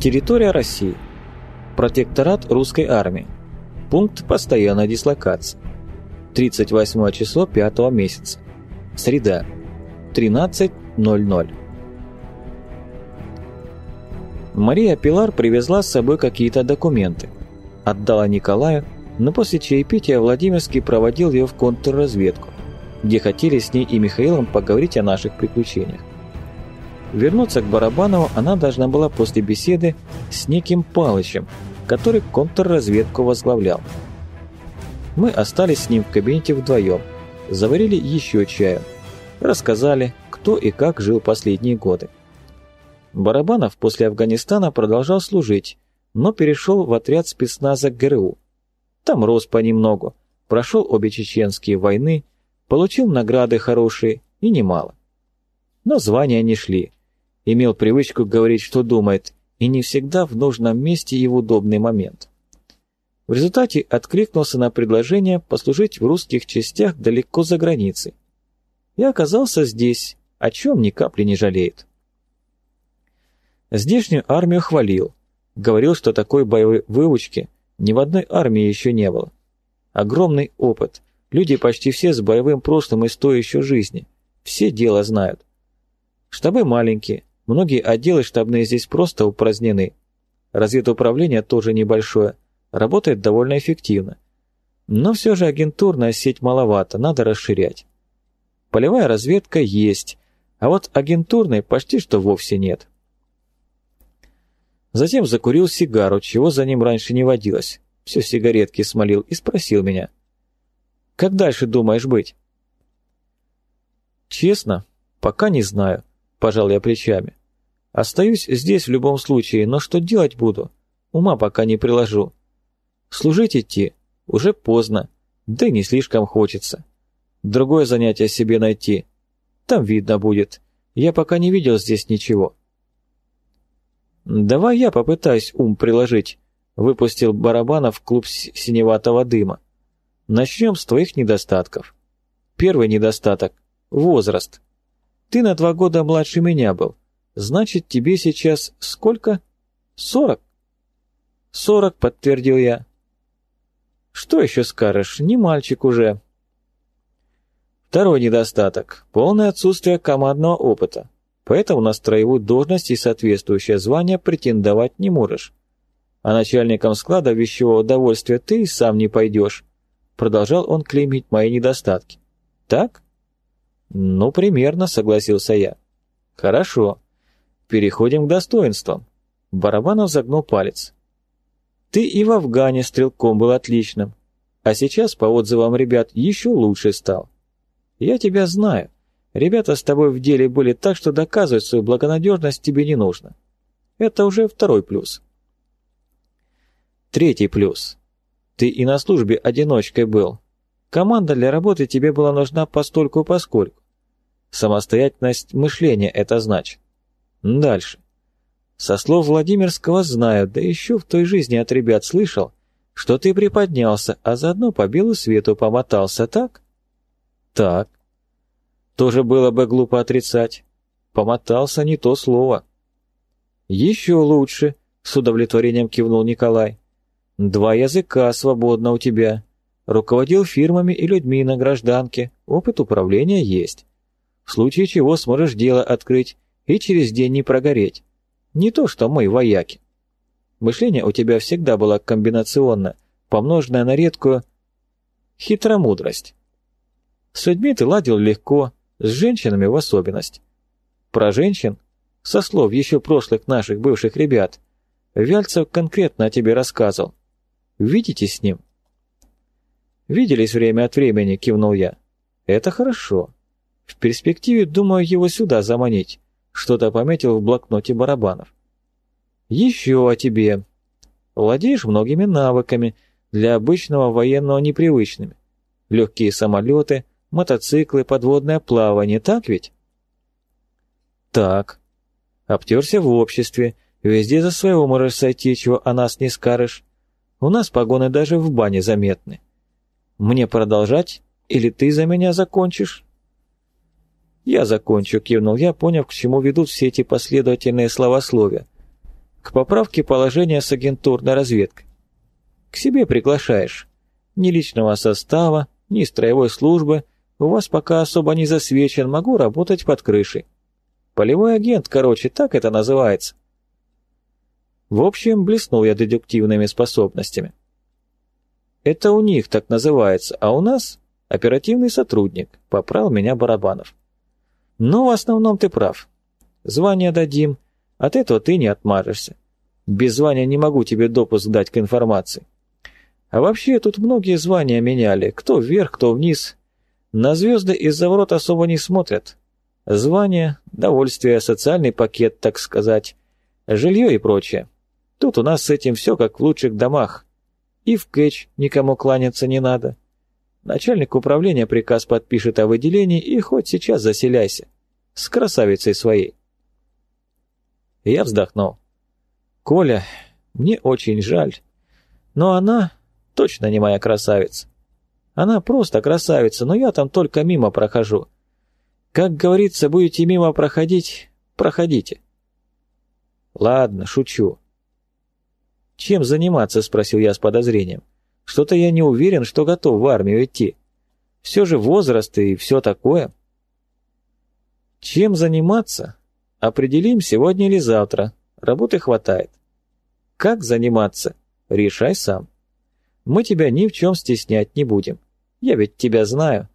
Территория России. Протекторат русской армии. Пункт постоянной дислокации. 38 число 5 месяца. Среда. 13.00. Мария Пилар привезла с собой какие-то документы. Отдала Николаю, но после чаепития Владимирский проводил ее в контрразведку, где хотели с ней и Михаилом поговорить о наших приключениях. Вернуться к Барабанову она должна была после беседы с неким Палычем, который контрразведку возглавлял. Мы остались с ним в кабинете вдвоем, заварили еще чаю, рассказали, кто и как жил последние годы. Барабанов после Афганистана продолжал служить, но перешел в отряд спецназа ГРУ. Там рос понемногу, прошел обе чеченские войны, получил награды хорошие и немало. Но звания не шли, имел привычку говорить, что думает, и не всегда в нужном месте и в удобный момент. В результате откликнулся на предложение послужить в русских частях далеко за границей. И оказался здесь, о чем ни капли не жалеет. Здешнюю армию хвалил, говорил, что такой боевой выучки ни в одной армии еще не было. Огромный опыт, люди почти все с боевым прошлым и стоящей жизни, все дело знают. Штабы маленькие, Многие отделы штабные здесь просто упразднены. Разведуправление тоже небольшое, работает довольно эффективно. Но все же агентурная сеть маловато, надо расширять. Полевая разведка есть, а вот агентурной почти что вовсе нет. Затем закурил сигару, чего за ним раньше не водилось. Все сигаретки смолил и спросил меня. «Как дальше думаешь быть?» «Честно, пока не знаю», – пожал я плечами. Остаюсь здесь в любом случае, но что делать буду? Ума пока не приложу. Служить идти уже поздно, да и не слишком хочется. Другое занятие себе найти. Там видно будет. Я пока не видел здесь ничего. «Давай я попытаюсь ум приложить», — выпустил Барабанов клуб синеватого дыма. «Начнем с твоих недостатков. Первый недостаток — возраст. Ты на два года младше меня был. Значит, тебе сейчас сколько? Сорок? Сорок, подтвердил я. Что еще скажешь? Не мальчик уже. Второй недостаток – полное отсутствие командного опыта. Поэтому на строевую должность и соответствующее звание претендовать не можешь. А начальником склада вещевого удовольствия ты и сам не пойдешь. Продолжал он клеймить мои недостатки. Так? Ну, примерно, согласился я. Хорошо. Переходим к достоинствам. Барабанов загнул палец. Ты и в Афгане стрелком был отличным, а сейчас, по отзывам ребят, еще лучше стал. Я тебя знаю. Ребята с тобой в деле были так, что доказывать свою благонадежность тебе не нужно. Это уже второй плюс. Третий плюс. Ты и на службе одиночкой был. Команда для работы тебе была нужна постольку-поскольку. Самостоятельность мышления это значит. Дальше. Со слов Владимирского знаю, да еще в той жизни от ребят слышал, что ты приподнялся, а заодно по белу свету помотался, так? Так. Тоже было бы глупо отрицать. Помотался не то слово. Еще лучше, с удовлетворением кивнул Николай. Два языка свободно у тебя. Руководил фирмами и людьми на гражданке, опыт управления есть. В случае чего сможешь дело открыть и через день не прогореть. Не то, что мы вояки. Мышление у тебя всегда было комбинационно, помноженное на редкую хитромудрость. С людьми ты ладил легко, с женщинами в особенность. Про женщин, со слов еще прошлых наших бывших ребят, Вяльцев конкретно о тебе рассказывал. Видите с ним? Виделись время от времени, кивнул я. Это хорошо. В перспективе думаю его сюда заманить. Что-то пометил в блокноте барабанов. Еще о тебе. Владеешь многими навыками, для обычного военного непривычными. Легкие самолеты, мотоциклы, подводное плавание, так ведь? Так. Обтерся в обществе, везде за своего можешь сойти, чего о нас не скажешь. У нас погоны даже в бане заметны. Мне продолжать, или ты за меня закончишь? «Я закончу», — кивнул я, поняв, к чему ведут все эти последовательные словословия. к поправке положения с агентурной разведкой. К себе приглашаешь. Ни личного состава, ни строевой службы, у вас пока особо не засвечен, могу работать под крышей. Полевой агент, короче, так это называется. В общем, блеснул я дедуктивными способностями. Это у них так называется, а у нас оперативный сотрудник, поправил меня Барабанов. Но в основном ты прав. Звание дадим, от этого ты не отмажешься. Без звания не могу тебе допуск дать к информации. А вообще тут многие звания меняли, кто вверх, кто вниз. На звезды из-за ворот особо не смотрят. Звание, довольствие, социальный пакет, так сказать, жилье и прочее. Тут у нас с этим все как в лучших домах. И в кэч никому кланяться не надо. Начальник управления приказ подпишет о выделении и хоть сейчас заселяйся. С красавицей своей. Я вздохнул. Коля, мне очень жаль, но она точно не моя красавица. Она просто красавица, но я там только мимо прохожу. Как говорится, будете мимо проходить, проходите. Ладно, шучу. Чем заниматься, спросил я с подозрением. Что-то я не уверен, что готов в армию идти. Все же возраст и все такое. Чем заниматься? Определим сегодня или завтра. Работы хватает. Как заниматься? Решай сам. Мы тебя ни в чем стеснять не будем. Я ведь тебя знаю.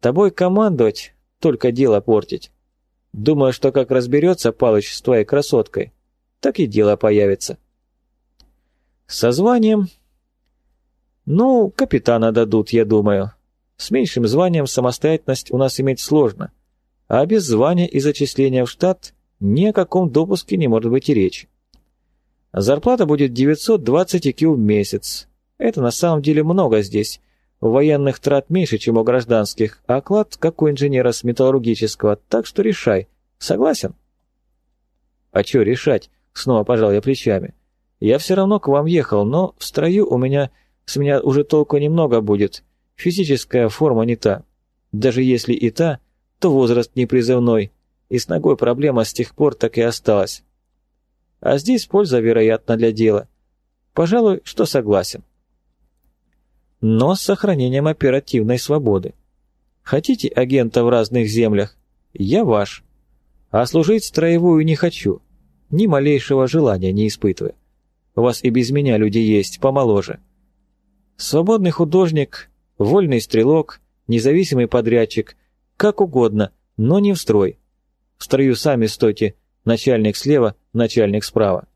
Тобой командовать, только дело портить. Думаю, что как разберется Палыч с твоей красоткой, так и дело появится. Со званием... Ну, капитана дадут, я думаю. С меньшим званием самостоятельность у нас иметь сложно. А без звания и зачисления в штат ни о каком допуске не может быть и речи. Зарплата будет 920 IQ в месяц. Это на самом деле много здесь. У военных трат меньше, чем у гражданских, а оклад, как у инженера с металлургического, так что решай. Согласен? А что решать? Снова пожал я плечами. Я все равно к вам ехал, но в строю у меня... С меня уже толку немного будет. Физическая форма не та. Даже если и та, то возраст не призывной. И с ногой проблема с тех пор так и осталась. А здесь польза, вероятно, для дела. Пожалуй, что согласен. Но с сохранением оперативной свободы. Хотите агента в разных землях? Я ваш. А служить строевую не хочу. Ни малейшего желания не испытываю. У вас и без меня люди есть, помоложе. Свободный художник, вольный стрелок, независимый подрядчик, как угодно, но не в строй. В строю сами стойте, начальник слева, начальник справа.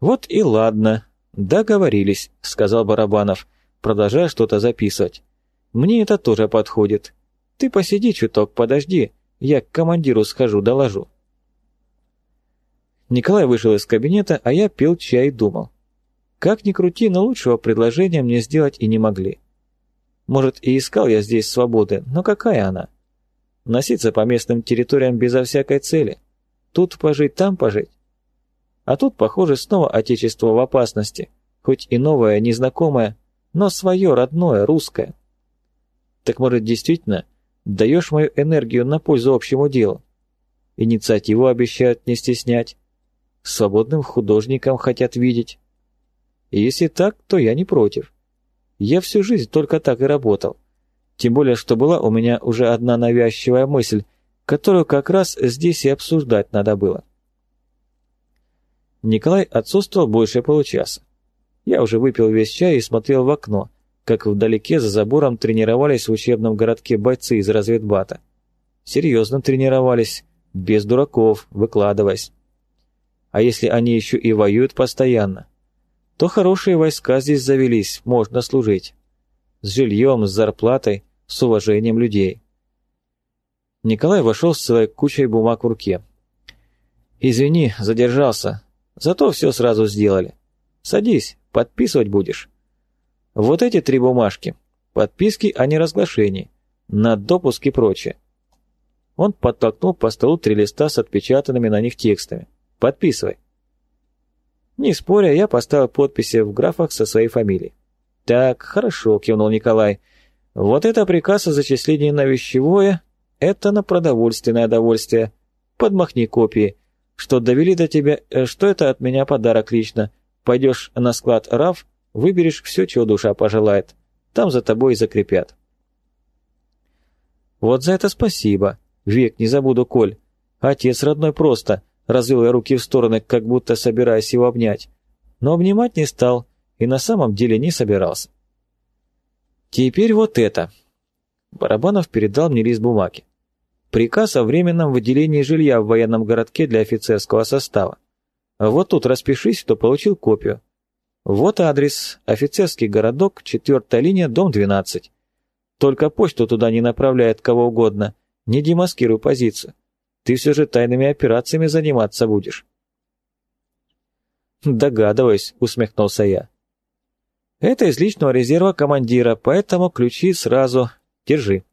«Вот и ладно, договорились», — сказал Барабанов, продолжая что-то записывать. «Мне это тоже подходит. Ты посиди чуток, подожди, я к командиру схожу, доложу». Николай вышел из кабинета, а я пил чай и думал. Как ни крути, но лучшего предложения мне сделать и не могли. Может, и искал я здесь свободы, но какая она? Носиться по местным территориям безо всякой цели. Тут пожить, там пожить. А тут, похоже, снова отечество в опасности, хоть и новое, незнакомое, но свое, родное, русское. Так может, действительно, даешь мою энергию на пользу общему делу? Инициативу обещают не стеснять. Свободным художникам хотят видеть. Если так, то я не против. Я всю жизнь только так и работал. Тем более, что была у меня уже одна навязчивая мысль, которую как раз здесь и обсуждать надо было. Николай отсутствовал больше получаса. Я уже выпил весь чай и смотрел в окно, как вдалеке за забором тренировались в учебном городке бойцы из разведбата. Серьезно тренировались, без дураков, выкладываясь. А если они еще и воюют постоянно, то хорошие войска здесь завелись, можно служить. С жильем, с зарплатой, с уважением людей. Николай вошел с своей кучей бумаг в руке. «Извини, задержался. Зато все сразу сделали. Садись, подписывать будешь. Вот эти три бумажки. Подписки о неразглашении, на допуск и прочее». Он подтолкнул по столу три листа с отпечатанными на них текстами. «Подписывай». Не споря, я поставил подписи в графах со своей фамилией. «Так, хорошо», — кивнул Николай. Вот это приказ о зачислении на вещевое, это на продовольственное довольствие. Подмахни копии, что довели до тебя, э, что это от меня подарок лично. Пойдешь на склад РАФ, выберешь все, чего душа пожелает. Там за тобой и закрепят. Вот за это спасибо. Век не забуду, Коль. Отец родной просто. Развел я руки в стороны, как будто собираясь его обнять. Но обнимать не стал и на самом деле не собирался. Теперь вот это. Барабанов передал мне лист бумаги. Приказ о временном выделении жилья в военном городке для офицерского состава. Вот тут распишись, что получил копию. Вот адрес. Офицерский городок, четвертая линия, дом 12. Только почту туда не направляет кого угодно. Не демаскируй позицию. Ты все же тайными операциями заниматься будешь. «Догадываюсь», — усмехнулся я. «Это из личного резерва командира, поэтому ключи сразу. Держи».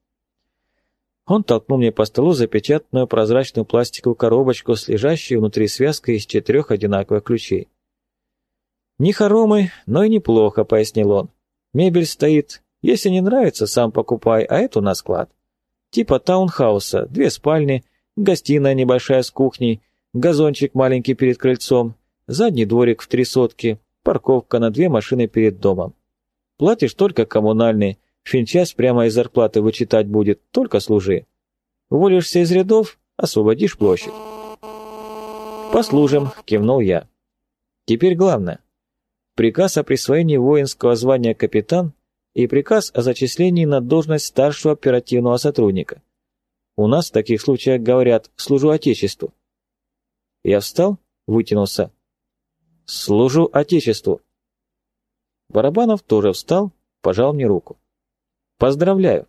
Он толкнул мне по столу запечатанную прозрачную пластиковую коробочку с лежащей внутри связкой из четырех одинаковых ключей. «Не хоромы, но и неплохо», — пояснил он. «Мебель стоит. Если не нравится, сам покупай, а это на склад. Типа таунхауса, две спальни, гостиная небольшая с кухней, газончик маленький перед крыльцом, задний дворик в три сотки, парковка на две машины перед домом. Платишь только коммунальный, финчасть прямо из зарплаты вычитать будет, только служи. Уволишься из рядов, освободишь площадь. «Послужим», — кивнул я. «Теперь главное. Приказ о присвоении воинского звания капитан и приказ о зачислении на должность старшего оперативного сотрудника. У нас в таких случаях говорят «служу Отечеству». Я встал, вытянулся. «Служу Отечеству». Барабанов тоже встал, пожал мне руку. «Поздравляю.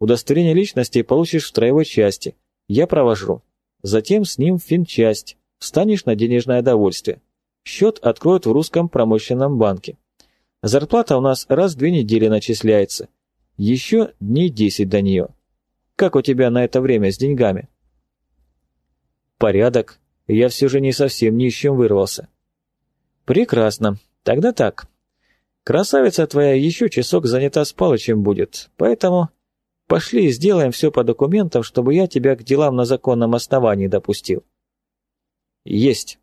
Удостоверение личности получишь в строевой части. Я провожу. Затем с ним финчасть. Встанешь на денежное довольствие. Счет откроют в русском промышленном банке. Зарплата у нас раз в две недели начисляется. Еще дней десять до нее. Как у тебя на это время с деньгами? Порядок. Я все же не совсем нищим вырвался. Прекрасно. Тогда так. Красавица твоя еще часок занята с Палычем будет, поэтому пошли и сделаем все по документам, чтобы я тебя к делам на законном основании допустил. Есть.